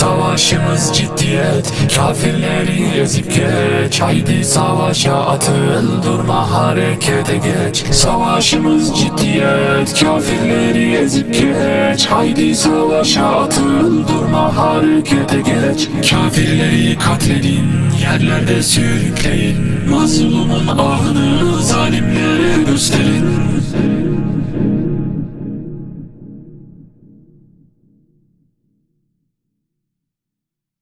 Savaşımız ciddiyet Kafirleri ezip geç. Haydi savaşa atıl Durma harekete geç. Savaşımız ciddiyet Kafirleri ezip geç. Haydi savaşa atıl Durma harekete geç. Kafirleri katledin Yerlerde sürükleyin. Mazlumun ahını